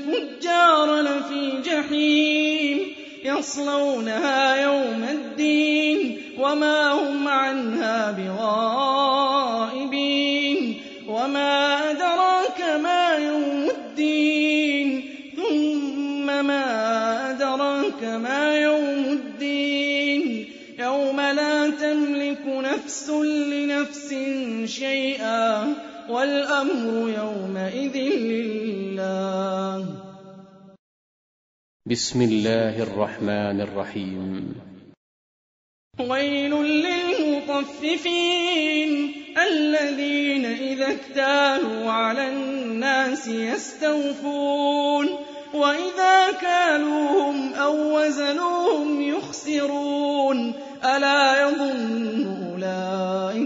الفجار لفي جحيم يصلونها يوم الدين وما هم عنها بغائبين وما نفس لنفس شيئا والأمر يومئذ لله. بسم الله الرحمن الرحيم. ويل للمطففين الذين إذا اكتالوا على الناس يستوفون وإذا كالوهم أو وزنوهم يخسرون. ألا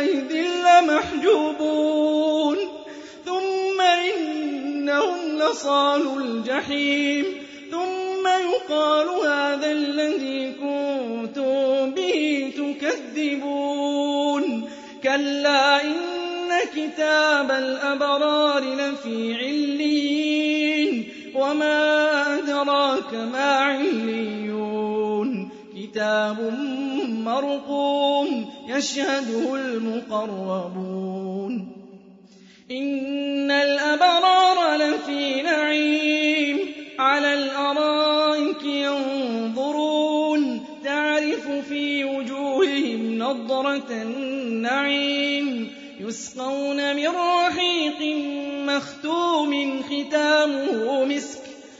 يومئذ لمحجوبون. ثم إنهم لصالوا الجحيم. ثم يقال هذا الذي كنتم به تكذبون. كلا إن كتاب الأبرار لفي علين وما أدراك ما عليون. كتاب وَمَرْقُومٌ يَشْهَدُهُ الْمُقَرَّبُونَ. إِنَّ الْأَبْرَارَ لَفِي نَعِيمٍ عَلَى الْأَرَائِكِ يَنظُرُونَ. تَعْرِفُ فِي وُجُوهِهِمْ نَضْرَةَ النَّعِيمِ. يُسْقَوْنَ مِن رَّحِيقٍ مَّخْتُومٍ خِتَامُهُ مِسْكٌ.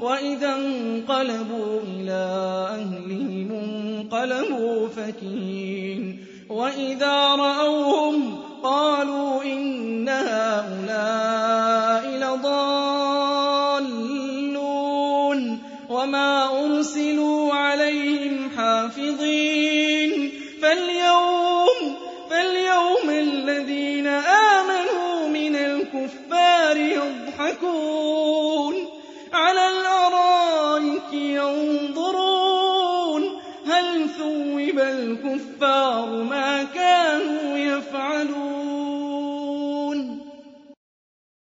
وَإِذَا انقَلَبُوا إِلَىٰ أَهْلِهِمُ انقَلَبُوا فَكِهِينَ وَإِذَا رَأَوْهُمْ قَالُوا إِنَّ هَٰؤُلَاءِ لَضَالُّونَ. وَمَا أُرْسِلُوا الكفار ما كان